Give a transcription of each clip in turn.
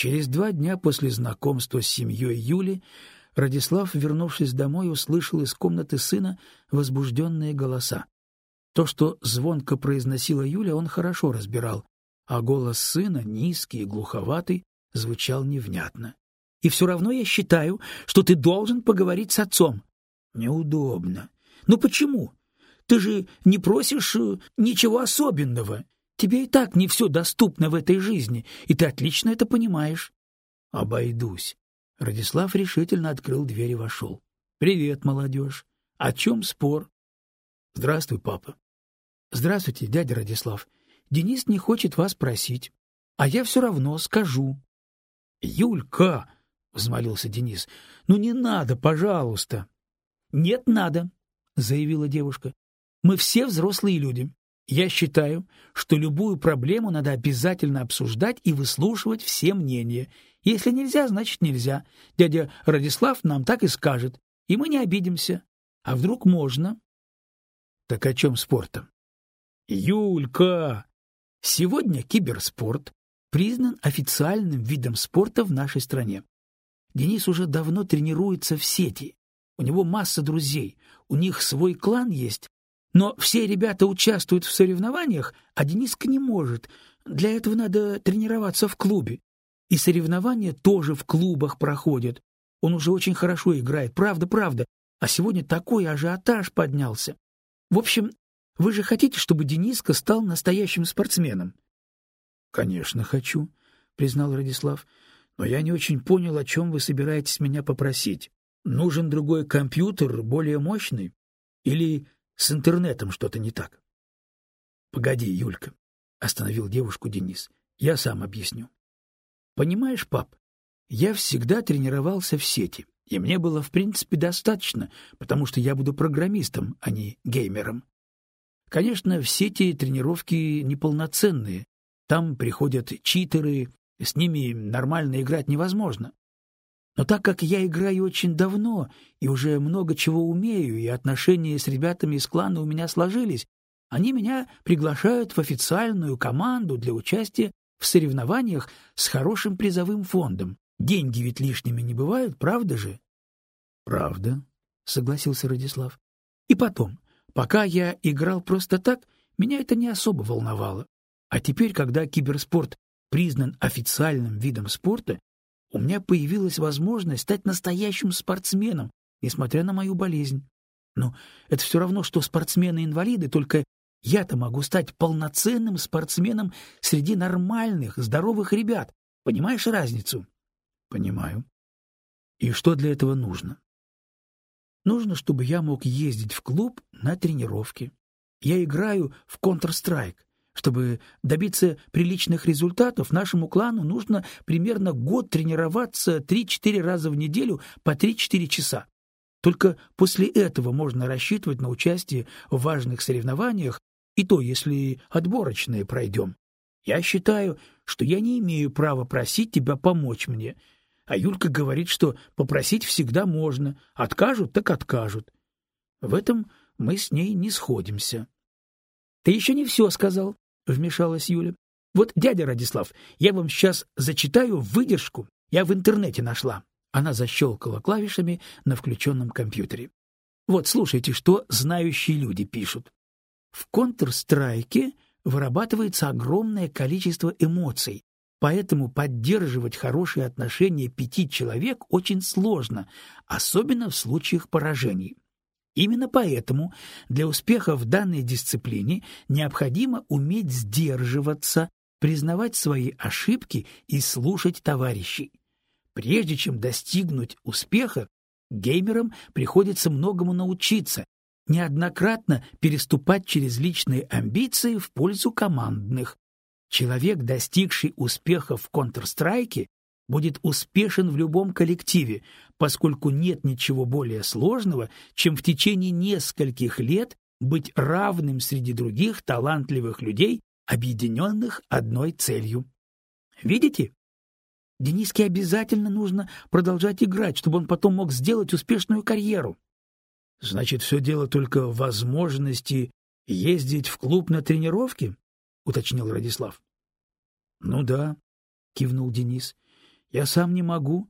Через два дня после знакомства с семьей Юли Радислав, вернувшись домой, услышал из комнаты сына возбужденные голоса. То, что звонко произносила Юля, он хорошо разбирал, а голос сына, низкий и глуховатый, звучал невнятно. «И все равно я считаю, что ты должен поговорить с отцом». «Неудобно». «Ну почему? Ты же не просишь э, ничего особенного. Тебе и так не все доступно в этой жизни, и ты отлично это понимаешь». «Обойдусь». Радислав решительно открыл дверь и вошел. «Привет, молодежь. О чем спор?» «Здравствуй, папа». «Здравствуйте, дядя Радислав. Денис не хочет вас просить, а я все равно скажу». «Юлька!» — взмолился Денис. «Ну не надо, пожалуйста». «Нет, надо», — заявила девушка. «Мы все взрослые люди. Я считаю, что любую проблему надо обязательно обсуждать и выслушивать все мнения. Если нельзя, значит нельзя. Дядя Радислав нам так и скажет, и мы не обидимся. А вдруг можно? Так о чем спортом? Юлька! Сегодня киберспорт признан официальным видом спорта в нашей стране. Денис уже давно тренируется в сети. У него масса друзей, у них свой клан есть, но все ребята участвуют в соревнованиях, а Дениска не может. Для этого надо тренироваться в клубе. И соревнования тоже в клубах проходят. Он уже очень хорошо играет, правда, правда. А сегодня такой ажиотаж поднялся. В общем, вы же хотите, чтобы Дениска стал настоящим спортсменом? — Конечно, хочу, — признал Радислав. — Но я не очень понял, о чем вы собираетесь меня попросить. Нужен другой компьютер, более мощный? Или с интернетом что-то не так. — Погоди, Юлька, — остановил девушку Денис. — Я сам объясню. — Понимаешь, пап, я всегда тренировался в сети, и мне было, в принципе, достаточно, потому что я буду программистом, а не геймером. Конечно, в сети тренировки неполноценные. Там приходят читеры, с ними нормально играть невозможно. Но так как я играю очень давно и уже много чего умею, и отношения с ребятами из клана у меня сложились, они меня приглашают в официальную команду для участия в соревнованиях с хорошим призовым фондом. Деньги ведь лишними не бывают, правда же? — Правда, — согласился Радислав. — И потом, пока я играл просто так, меня это не особо волновало. А теперь, когда киберспорт признан официальным видом спорта, у меня появилась возможность стать настоящим спортсменом, несмотря на мою болезнь. Но это все равно, что спортсмены-инвалиды, только я-то могу стать полноценным спортсменом среди нормальных, здоровых ребят. Понимаешь разницу? Понимаю. И что для этого нужно? Нужно, чтобы я мог ездить в клуб на тренировки. Я играю в Counter-Strike. Чтобы добиться приличных результатов, нашему клану нужно примерно год тренироваться 3-4 раза в неделю по 3-4 часа. Только после этого можно рассчитывать на участие в важных соревнованиях, и то, если отборочные пройдем. Я считаю, что я не имею права просить тебя помочь мне. А Юлька говорит, что попросить всегда можно, откажут так откажут. В этом мы с ней не сходимся. — Ты еще не все сказал, — вмешалась Юля. — Вот, дядя Радислав, я вам сейчас зачитаю выдержку. Я в интернете нашла. Она защелкала клавишами на включенном компьютере. Вот, слушайте, что знающие люди пишут. В Counter-Strike вырабатывается огромное количество эмоций, поэтому поддерживать хорошие отношения пяти человек очень сложно, особенно в случаях поражений. Именно поэтому для успеха в данной дисциплине необходимо уметь сдерживаться, признавать свои ошибки и слушать товарищей. Прежде чем достигнуть успеха, геймерам приходится многому научиться, неоднократно переступать через личные амбиции в пользу командных. Человек, достигший успеха в Counter-Strike, будет успешен в любом коллективе, поскольку нет ничего более сложного, чем в течение нескольких лет быть равным среди других талантливых людей, объединенных одной целью. Видите? Дениске обязательно нужно продолжать играть, чтобы он потом мог сделать успешную карьеру. Значит, все дело только в возможности ездить в клуб на тренировки, уточнил Радислав. Ну да, кивнул Денис. Я сам не могу.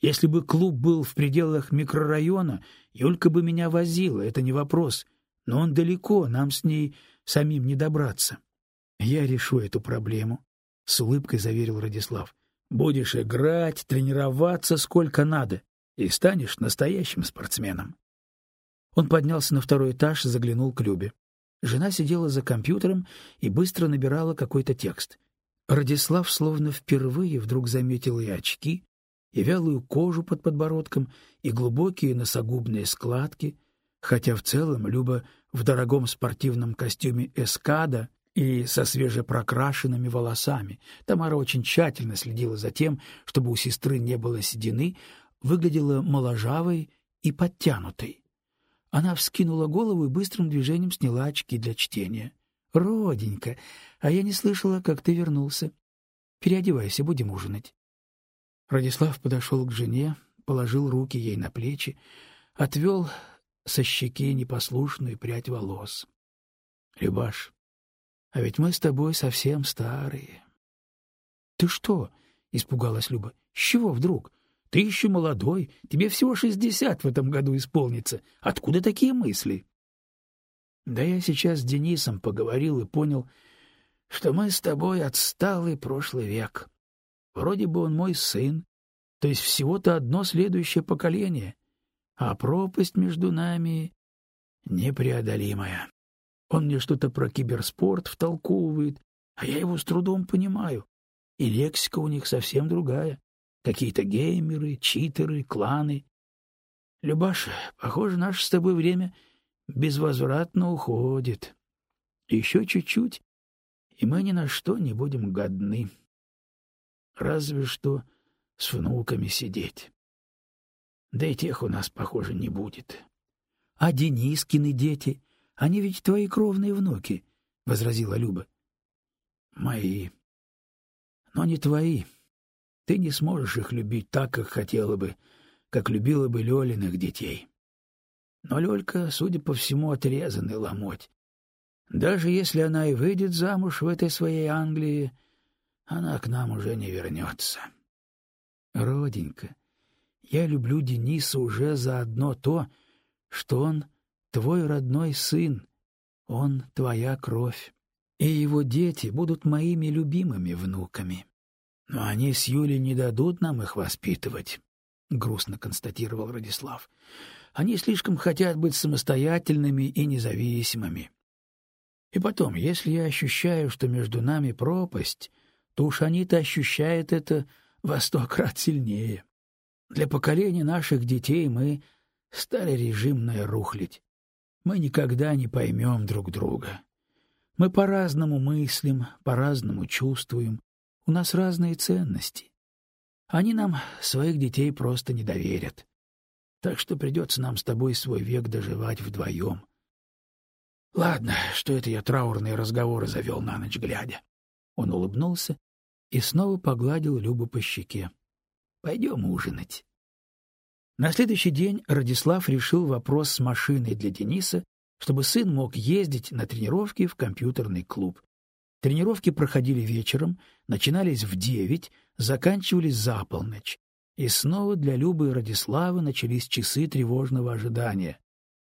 Если бы клуб был в пределах микрорайона, Юлька бы меня возила, это не вопрос. Но он далеко, нам с ней самим не добраться. Я решу эту проблему, — с улыбкой заверил Радислав. Будешь играть, тренироваться сколько надо, и станешь настоящим спортсменом. Он поднялся на второй этаж, заглянул к Любе. Жена сидела за компьютером и быстро набирала какой-то текст. Радислав словно впервые вдруг заметил и очки, и вялую кожу под подбородком, и глубокие носогубные складки, хотя в целом Люба в дорогом спортивном костюме эскада и со свежепрокрашенными волосами. Тамара очень тщательно следила за тем, чтобы у сестры не было седины, выглядела моложавой и подтянутой. Она вскинула голову и быстрым движением сняла очки для чтения. — Роденька, а я не слышала, как ты вернулся. Переодевайся, будем ужинать. Радислав подошел к жене, положил руки ей на плечи, отвел со щеки непослушную прядь волос. — Любаш, а ведь мы с тобой совсем старые. — Ты что? — испугалась Люба. — С чего вдруг? Ты еще молодой, тебе всего шестьдесят в этом году исполнится. Откуда такие мысли? — Да я сейчас с Денисом поговорил и понял, что мы с тобой отсталый прошлый век. Вроде бы он мой сын, то есть всего-то одно следующее поколение, а пропасть между нами непреодолимая. Он мне что-то про киберспорт втолковывает, а я его с трудом понимаю. И лексика у них совсем другая. Какие-то геймеры, читеры, кланы. Любаша, похоже, наше с тобой время безвозвратно уходит. Еще чуть-чуть, и мы ни на что не будем годны. Разве что с внуками сидеть. Да и тех у нас, похоже, не будет. А Денискины дети — они ведь твои кровные внуки, — возразила Люба. — Мои. Но не твои. Ты не сможешь их любить так, как хотела бы, как любила бы Лёлиных детей. Но Лёлька, судя по всему, отрезанный ломоть. Даже если она и выйдет замуж в этой своей Англии, она к нам уже не вернется. Роденька, я люблю Дениса уже за одно то, что он твой родной сын, он твоя кровь, и его дети будут моими любимыми внуками. Но они с Юлей не дадут нам их воспитывать, — грустно констатировал Радислав. Они слишком хотят быть самостоятельными и независимыми. И потом, если я ощущаю, что между нами пропасть, то уж они-то ощущают это во сто крат сильнее. Для поколения наших детей мы стали режимная рухлядь мы никогда не поймем друг друга. Мы по-разному мыслим, по-разному чувствуем, у нас разные ценности. Они нам своих детей просто не доверят. Так что придется нам с тобой свой век доживать вдвоем. Ладно, что это я траурные разговоры завел на ночь глядя. Он улыбнулся и снова погладил Любу по щеке. Пойдем ужинать. На следующий день Радислав решил вопрос с машиной для Дениса, чтобы сын мог ездить на тренировки в компьютерный клуб. Тренировки проходили вечером, начинались в девять, заканчивались за полночь. И снова для Любы и Радислава начались часы тревожного ожидания.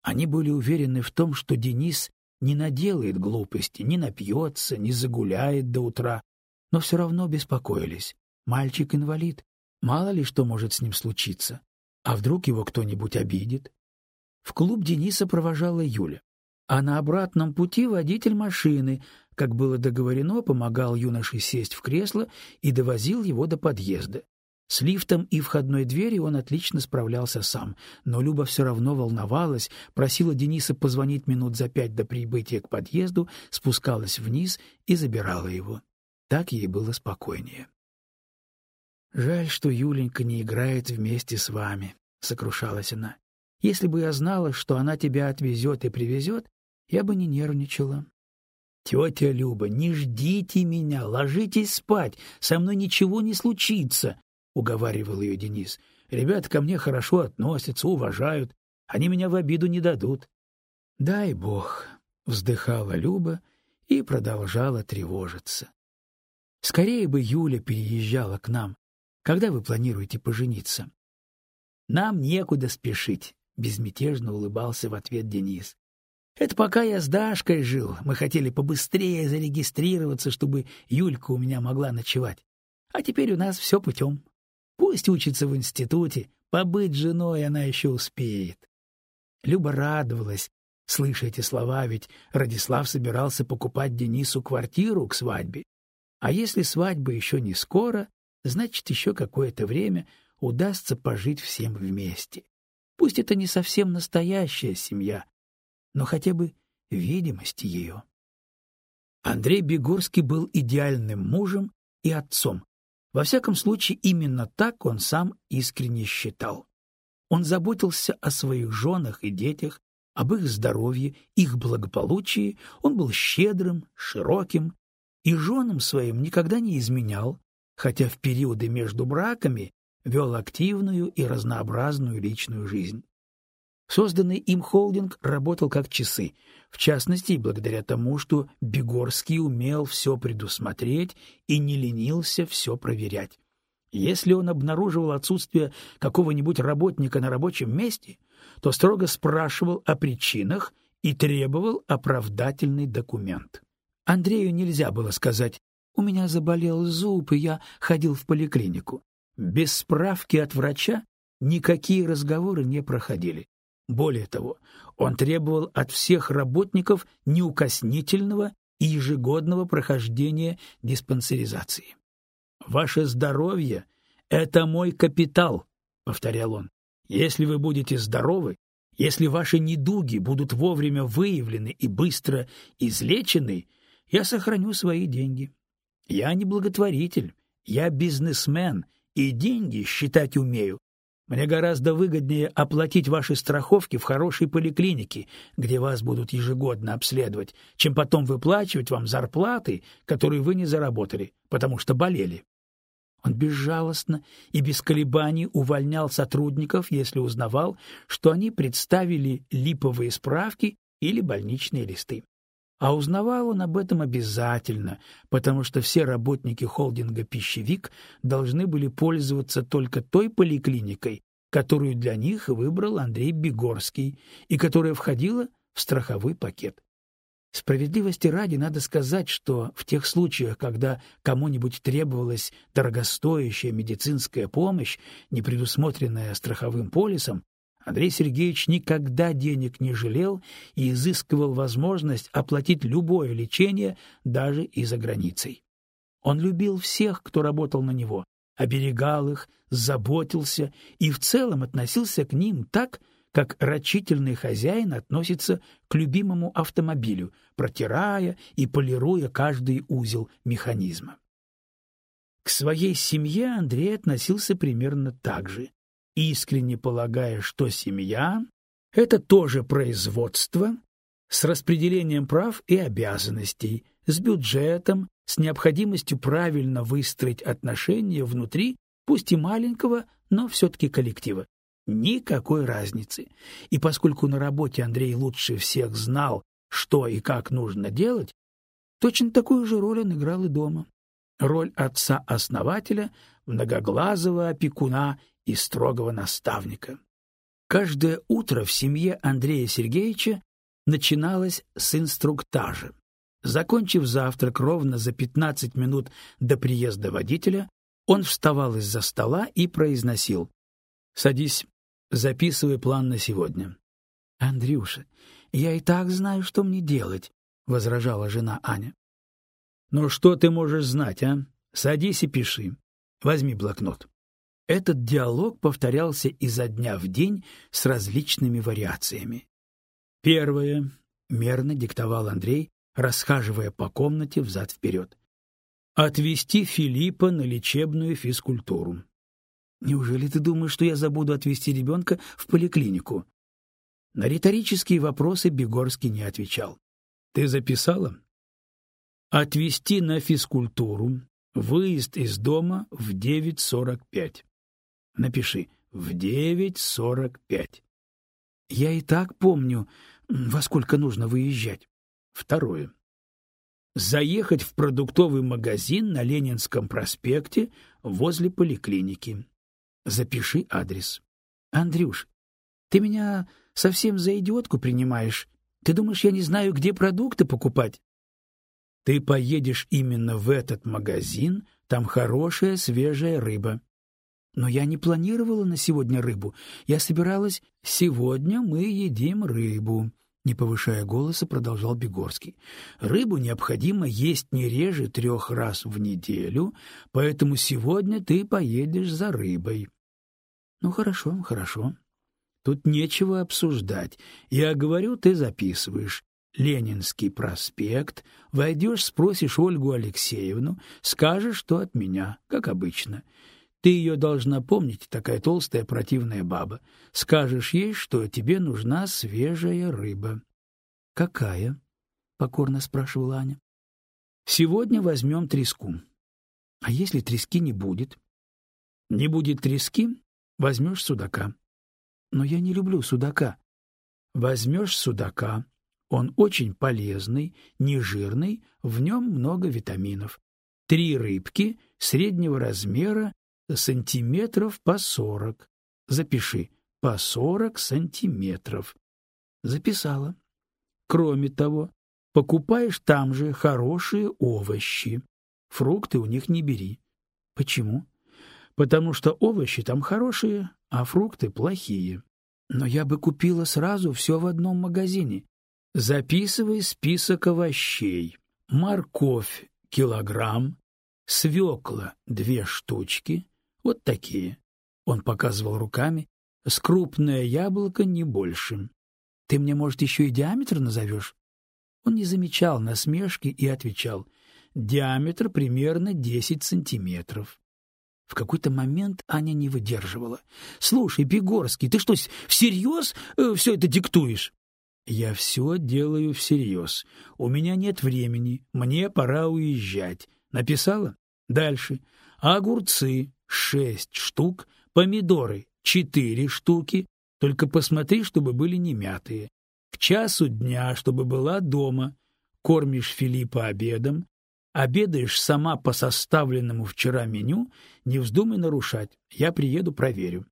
Они были уверены в том, что Денис не наделает глупости, не напьется, не загуляет до утра, но все равно беспокоились. Мальчик инвалид, мало ли что может с ним случиться. А вдруг его кто-нибудь обидит? В клуб Дениса провожала Юля. А на обратном пути водитель машины, как было договорено, помогал юноше сесть в кресло и довозил его до подъезда. С лифтом и входной дверью он отлично справлялся сам, но Люба все равно волновалась, просила Дениса позвонить минут за пять до прибытия к подъезду, спускалась вниз и забирала его. Так ей было спокойнее. Жаль, что Юленька не играет вместе с вами, сокрушалась она. Если бы я знала, что она тебя отвезет и привезет, я бы не нервничала. Тетя Люба, не ждите меня, ложитесь спать, со мной ничего не случится, уговаривал ее Денис. Ребята ко мне хорошо относятся, уважают, они меня в обиду не дадут. Дай бог, вздыхала Люба и продолжала тревожиться. Скорее бы Юля переезжала к нам. Когда вы планируете пожениться? Нам некуда спешить, безмятежно улыбался в ответ Денис. Это пока я с Дашкой жил, мы хотели побыстрее зарегистрироваться, чтобы Юлька у меня могла ночевать. А теперь у нас все путем. Пусть учится в институте, побыть женой она еще успеет. Люба радовалась, слыша эти слова, ведь Радислав собирался покупать Денису квартиру к свадьбе. А если свадьба еще не скоро, значит, еще какое-то время удастся пожить всем вместе. Пусть это не совсем настоящая семья, но хотя бы видимость ее. Андрей Бегорский был идеальным мужем и отцом. Во всяком случае, именно так он сам искренне считал. Он заботился о своих женах и детях, об их здоровье, их благополучии, он был щедрым, широким, и женам своим никогда не изменял, хотя в периоды между браками вел активную и разнообразную личную жизнь. Созданный им холдинг работал как часы, в частности, благодаря тому, что Бегорский умел все предусмотреть и не ленился все проверять. Если он обнаруживал отсутствие какого-нибудь работника на рабочем месте, то строго спрашивал о причинах и требовал оправдательный документ. Андрею нельзя было сказать «У меня заболел зуб, и я ходил в поликлинику». Без справки от врача никакие разговоры не проходили. Более того, он требовал от всех работников неукоснительного и ежегодного прохождения диспансеризации. «Ваше здоровье — это мой капитал», — повторял он. «Если вы будете здоровы, если ваши недуги будут вовремя выявлены и быстро излечены, я сохраню свои деньги. Я не благотворитель, я бизнесмен, и деньги считать умею, мне гораздо выгоднее оплатить ваши страховки в хорошей поликлинике, где вас будут ежегодно обследовать, чем потом выплачивать вам зарплаты, которые вы не заработали, потому что болели. Он безжалостно и без колебаний увольнял сотрудников, если узнавал, что они представили липовые справки или больничные листы. А узнавал он об этом обязательно, потому что все работники холдинга «Пищевик» должны были пользоваться только той поликлиникой, которую для них выбрал Андрей Бегорский и которая входила в страховой пакет. Справедливости ради надо сказать, что в тех случаях, когда кому-нибудь требовалась дорогостоящая медицинская помощь, не предусмотренная страховым полисом, Андрей Сергеевич никогда денег не жалел и изыскивал возможность оплатить любое лечение даже и за границей. Он любил всех, кто работал на него, оберегал их, заботился и в целом относился к ним так, как рачительный хозяин относится к любимому автомобилю, протирая и полируя каждый узел механизма. К своей семье Андрей относился примерно так же искренне полагая, что семья — это тоже производство с распределением прав и обязанностей, с бюджетом, с необходимостью правильно выстроить отношения внутри, пусть и маленького, но все-таки коллектива. Никакой разницы. И поскольку на работе Андрей лучше всех знал, что и как нужно делать, точно такую же роль он играл и дома. Роль отца-основателя, многоглазого опекуна и строгого наставника. Каждое утро в семье Андрея Сергеевича начиналось с инструктажа. Закончив завтрак ровно за 15 минут до приезда водителя, он вставал из-за стола и произносил «Садись, записывай план на сегодня». «Андрюша, я и так знаю, что мне делать», — возражала жена Аня. «Ну что ты можешь знать, а? Садись и пиши. Возьми блокнот». Этот диалог повторялся изо дня в день с различными вариациями. Первое, мерно диктовал Андрей, расхаживая по комнате взад-вперед. Отвести Филиппа на лечебную физкультуру. Неужели ты думаешь, что я забуду отвезти ребенка в поликлинику? На риторические вопросы Бегорский не отвечал. Ты записала? Отвести на физкультуру. Выезд из дома в 9:45. Напиши в 9:45. Я и так помню, во сколько нужно выезжать. Второе. заехать в продуктовый магазин на Ленинском проспекте возле поликлиники. Запиши адрес. Андрюш, ты меня совсем за идиотку принимаешь? Ты думаешь, я не знаю, где продукты покупать? Ты поедешь именно в этот магазин, там хорошая свежая рыба. Но я не планировала на сегодня рыбу. Я собиралась... Сегодня мы едим рыбу, не повышая голоса, продолжал Бегорский. Рыбу необходимо есть не реже трех раз в неделю, поэтому сегодня ты поедешь за рыбой. Ну хорошо, хорошо. Тут нечего обсуждать. Я говорю, ты записываешь. Ленинский проспект, войдешь, спросишь Ольгу Алексеевну, скажешь, что от меня, как обычно. Ты ее должна помнить, такая толстая противная баба. Скажешь ей, что тебе нужна свежая рыба. — Какая? — покорно спрашивала Аня. — Сегодня возьмем треску. — А если трески не будет? — Не будет трески, возьмешь судака. — Но я не люблю судака. — Возьмешь судака. Он очень полезный, нежирный, в нем много витаминов. Три рыбки среднего размера сантиметров по сорок. Запиши, по сорок сантиметров. Записала. Кроме того, покупаешь там же хорошие овощи. Фрукты у них не бери. Почему? Потому что овощи там хорошие, а фрукты плохие. Но я бы купила сразу все в одном магазине. Записывай список овощей. Морковь — килограмм, свекла — две штучки, вот такие. Он показывал руками. С крупное яблоко не больше. Ты мне, может, еще и диаметр назовешь?» Он не замечал насмешки и отвечал. «Диаметр примерно десять сантиметров». В какой-то момент Аня не выдерживала. «Слушай, Бегорский, ты что, всерьез э, все это диктуешь?» «Я все делаю всерьез. У меня нет времени. Мне пора уезжать. Написала? Дальше. Огурцы шесть штук, помидоры четыре штуки, только посмотри, чтобы были не мятые. К часу дня, чтобы была дома. Кормишь Филиппа обедом, обедаешь сама по составленному вчера меню, не вздумай нарушать. Я приеду, проверю.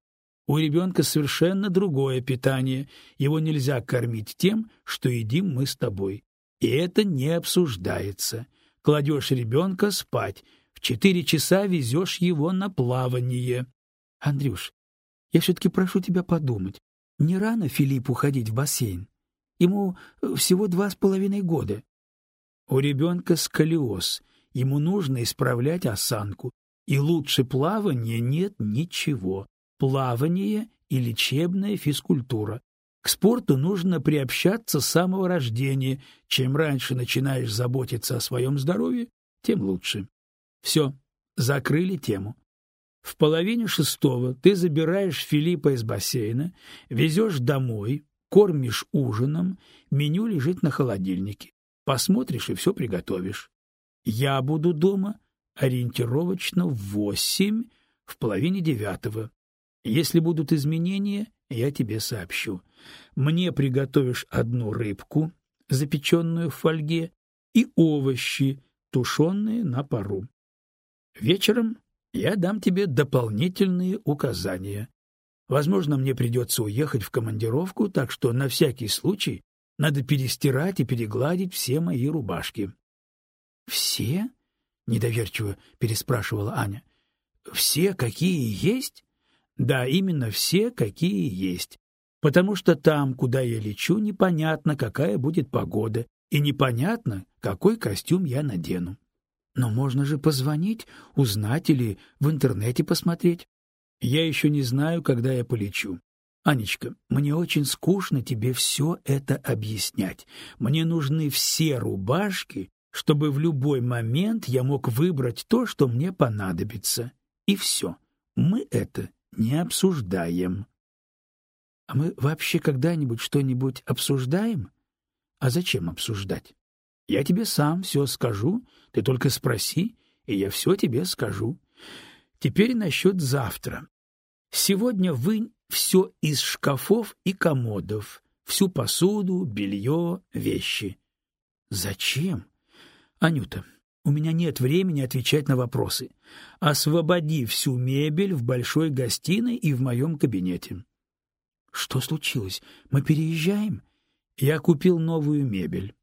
У ребенка совершенно другое питание, его нельзя кормить тем, что едим мы с тобой. И это не обсуждается. Кладешь ребенка спать, в четыре часа везешь его на плавание. Андрюш, я все-таки прошу тебя подумать. Не рано Филиппу ходить в бассейн. Ему э, всего два с половиной года. У ребенка сколиоз. Ему нужно исправлять осанку. И лучше плавания нет ничего. Плавание и лечебная физкультура. К спорту нужно приобщаться с самого рождения. Чем раньше начинаешь заботиться о своем здоровье, тем лучше. Все, закрыли тему. В половине шестого ты забираешь Филиппа из бассейна, везешь домой, кормишь ужином, меню лежит на холодильнике. Посмотришь и все приготовишь. Я буду дома ориентировочно в восемь, в половине девятого. Если будут изменения, я тебе сообщу. Мне приготовишь одну рыбку, запеченную в фольге, и овощи, тушеные на пару. Вечером я дам тебе дополнительные указания. Возможно, мне придется уехать в командировку, так что на всякий случай надо перестирать и перегладить все мои рубашки. Все? недоверчиво переспрашивала Аня. Все, какие есть? Да, именно все, какие есть. Потому что там, куда я лечу, непонятно, какая будет погода, и непонятно, какой костюм я надену. Но можно же позвонить, узнать или в интернете посмотреть. Я еще не знаю, когда я полечу. Анечка, мне очень скучно тебе все это объяснять. Мне нужны все рубашки, чтобы в любой момент я мог выбрать то, что мне понадобится. И все. Мы это не обсуждаем. А мы вообще когда-нибудь что-нибудь обсуждаем? А зачем обсуждать? Я тебе сам все скажу, ты только спроси, и я все тебе скажу. Теперь насчет завтра. Сегодня вынь все из шкафов и комодов, всю посуду, белье, вещи. Зачем? Анюта, у меня нет времени отвечать на вопросы. Освободи всю мебель в большой гостиной и в моем кабинете. Что случилось? Мы переезжаем? Я купил новую мебель.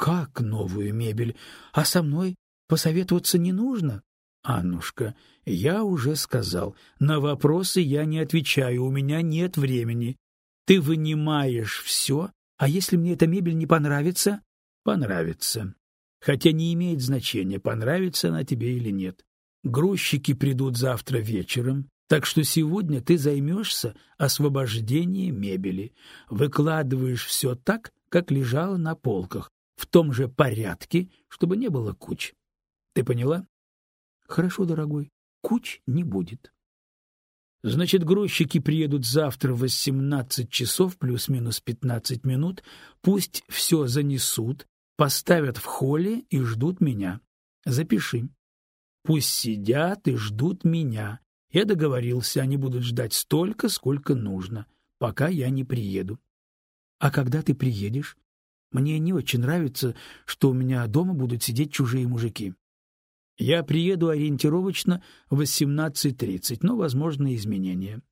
Как новую мебель? А со мной посоветоваться не нужно? Аннушка, я уже сказал, на вопросы я не отвечаю, у меня нет времени. Ты вынимаешь все, а если мне эта мебель не понравится? Понравится. Хотя не имеет значения, понравится она тебе или нет. Грузчики придут завтра вечером, так что сегодня ты займешься освобождением мебели. Выкладываешь все так, как лежало на полках, в том же порядке, чтобы не было куч. Ты поняла? Хорошо, дорогой. Куч не будет. Значит, грузчики приедут завтра в 18 часов плюс-минус 15 минут, пусть все занесут, поставят в холле и ждут меня. Запиши. Пусть сидят и ждут меня. Я договорился, они будут ждать столько, сколько нужно, пока я не приеду. А когда ты приедешь? Мне не очень нравится, что у меня дома будут сидеть чужие мужики. Я приеду ориентировочно в 18:30, но возможны изменения.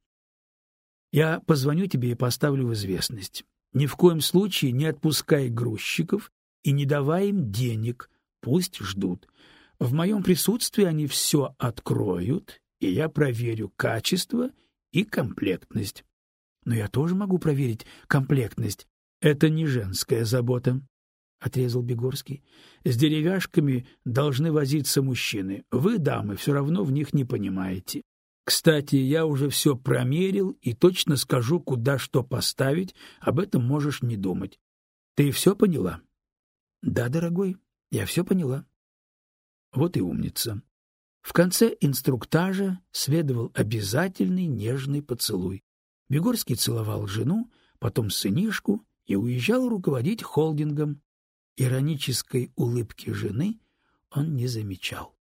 Я позвоню тебе и поставлю в известность. Ни в коем случае не отпускай грузчиков и не давай им денег, пусть ждут. В моем присутствии они все откроют, и я проверю качество и комплектность. Но я тоже могу проверить комплектность, это не женская забота, отрезал Бегорский. С деревяшками должны возиться мужчины. Вы, дамы, все равно в них не понимаете. Кстати, я уже все промерил и точно скажу, куда что поставить, об этом можешь не думать. Ты все поняла? Да, дорогой, я все поняла. Вот и умница. В конце инструктажа следовал обязательный нежный поцелуй. Бегорский целовал жену, потом сынишку, и уезжал руководить холдингом. Иронической улыбки жены он не замечал.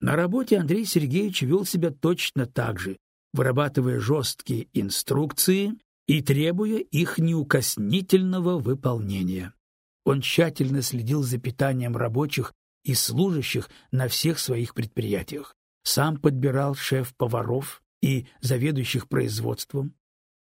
На работе Андрей Сергеевич вел себя точно так же, вырабатывая жесткие инструкции и требуя их неукоснительного выполнения. Он тщательно следил за питанием рабочих и служащих на всех своих предприятиях, сам подбирал шеф-поваров и заведующих производством.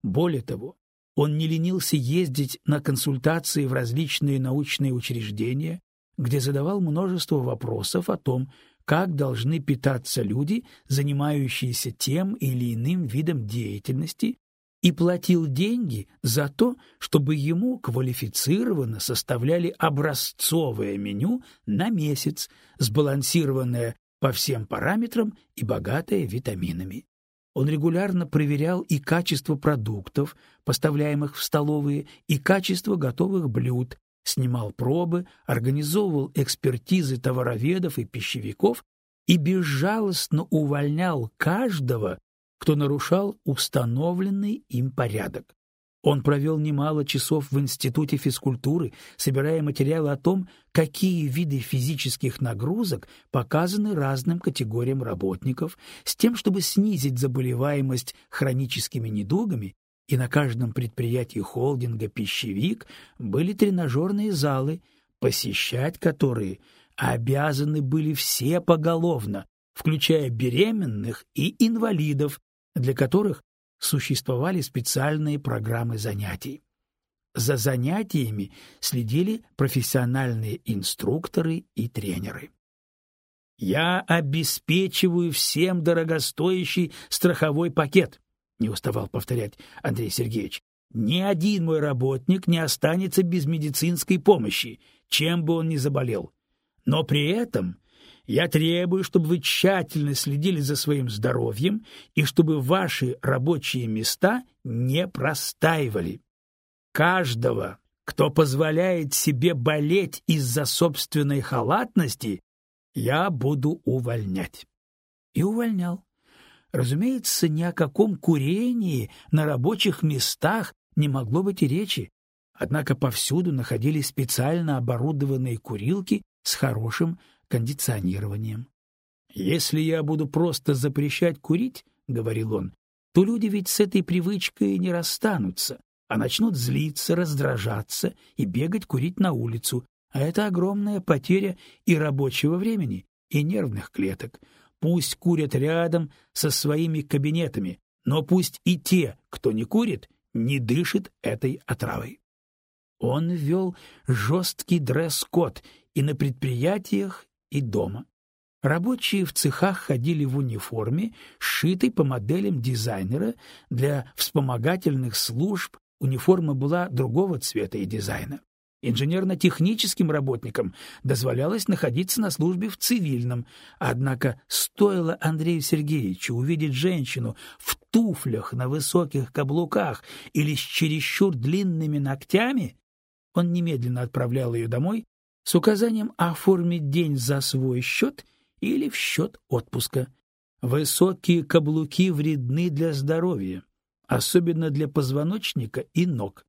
Более того, он не ленился ездить на консультации в различные научные учреждения, где задавал множество вопросов о том, как должны питаться люди, занимающиеся тем или иным видом деятельности, и платил деньги за то, чтобы ему квалифицированно составляли образцовое меню на месяц, сбалансированное по всем параметрам и богатое витаминами. Он регулярно проверял и качество продуктов, поставляемых в столовые, и качество готовых блюд, снимал пробы, организовывал экспертизы товароведов и пищевиков и безжалостно увольнял каждого, кто нарушал установленный им порядок. Он провел немало часов в Институте физкультуры, собирая материалы о том, какие виды физических нагрузок показаны разным категориям работников, с тем, чтобы снизить заболеваемость хроническими недугами, и на каждом предприятии холдинга «Пищевик» были тренажерные залы, посещать которые обязаны были все поголовно, включая беременных и инвалидов, для которых существовали специальные программы занятий. За занятиями следили профессиональные инструкторы и тренеры. «Я обеспечиваю всем дорогостоящий страховой пакет», — не уставал повторять Андрей Сергеевич. «Ни один мой работник не останется без медицинской помощи, чем бы он ни заболел. Но при этом я требую, чтобы вы тщательно следили за своим здоровьем и чтобы ваши рабочие места не простаивали. Каждого, кто позволяет себе болеть из-за собственной халатности, я буду увольнять. И увольнял. Разумеется, ни о каком курении на рабочих местах не могло быть и речи. Однако повсюду находились специально оборудованные курилки с хорошим кондиционированием. «Если я буду просто запрещать курить, — говорил он, — то люди ведь с этой привычкой не расстанутся, а начнут злиться, раздражаться и бегать курить на улицу, А это огромная потеря и рабочего времени, и нервных клеток. Пусть курят рядом со своими кабинетами, но пусть и те, кто не курит, не дышит этой отравой. Он ввел жесткий дресс-код и на предприятиях, и дома. Рабочие в цехах ходили в униформе, сшитой по моделям дизайнера. Для вспомогательных служб униформа была другого цвета и дизайна. Инженерно-техническим работникам дозволялось находиться на службе в цивильном, однако стоило Андрею Сергеевичу увидеть женщину в туфлях на высоких каблуках или с чересчур длинными ногтями, он немедленно отправлял ее домой с указанием оформить день за свой счет или в счет отпуска. Высокие каблуки вредны для здоровья, особенно для позвоночника и ног,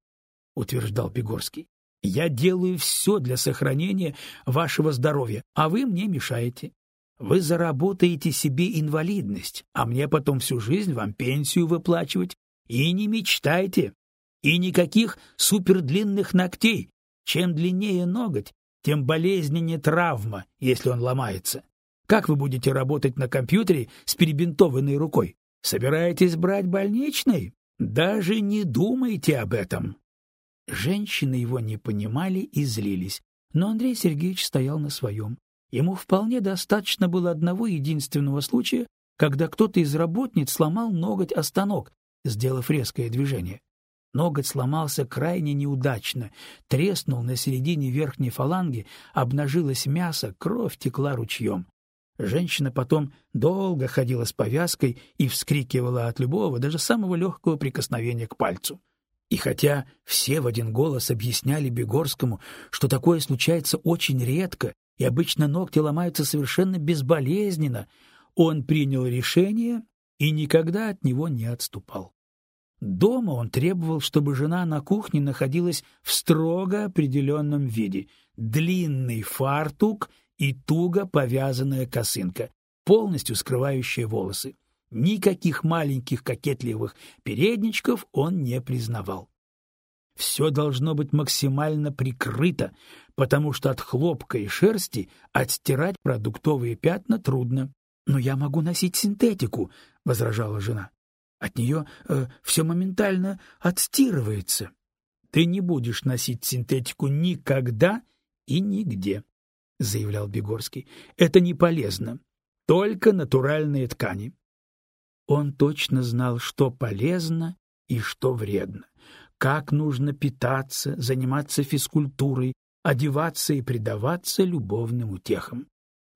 утверждал Бегорский. Я делаю все для сохранения вашего здоровья, а вы мне мешаете. Вы заработаете себе инвалидность, а мне потом всю жизнь вам пенсию выплачивать. И не мечтайте. И никаких супердлинных ногтей. Чем длиннее ноготь, тем болезненнее травма, если он ломается. Как вы будете работать на компьютере с перебинтованной рукой? Собираетесь брать больничный? Даже не думайте об этом. Женщины его не понимали и злились, но Андрей Сергеевич стоял на своем. Ему вполне достаточно было одного единственного случая, когда кто-то из работниц сломал ноготь о станок, сделав резкое движение. Ноготь сломался крайне неудачно, треснул на середине верхней фаланги, обнажилось мясо, кровь текла ручьем. Женщина потом долго ходила с повязкой и вскрикивала от любого, даже самого легкого прикосновения к пальцу. И хотя все в один голос объясняли Бегорскому, что такое случается очень редко и обычно ногти ломаются совершенно безболезненно, он принял решение и никогда от него не отступал. Дома он требовал, чтобы жена на кухне находилась в строго определенном виде: длинный фартук и туго повязанная косынка, полностью скрывающая волосы. Никаких маленьких кокетливых передничков он не признавал. Все должно быть максимально прикрыто, потому что от хлопка и шерсти отстирать продуктовые пятна трудно. Но я могу носить синтетику, возражала жена. От нее э, все моментально отстирывается. Ты не будешь носить синтетику никогда и нигде, заявлял Бегорский. Это не полезно. Только натуральные ткани. Он точно знал, что полезно и что вредно, как нужно питаться, заниматься физкультурой, одеваться и предаваться любовным утехам.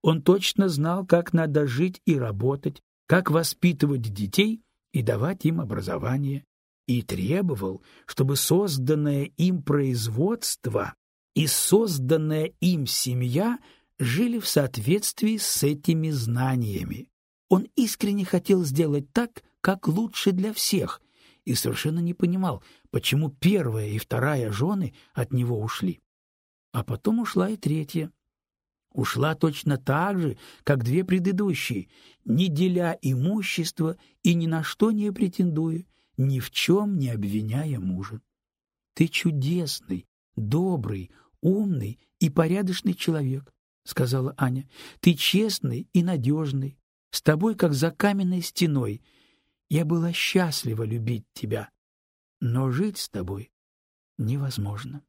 Он точно знал, как надо жить и работать, как воспитывать детей и давать им образование, и требовал, чтобы созданное им производство и созданная им семья жили в соответствии с этими знаниями. Он искренне хотел сделать так, как лучше для всех, и совершенно не понимал, почему первая и вторая жены от него ушли. А потом ушла и третья. Ушла точно так же, как две предыдущие, не деля имущество и ни на что не претендуя, ни в чем не обвиняя мужа. Ты чудесный, добрый, умный и порядочный человек, — сказала Аня. — Ты честный и надежный, с тобой, как за каменной стеной. Я была счастлива любить тебя, но жить с тобой невозможно.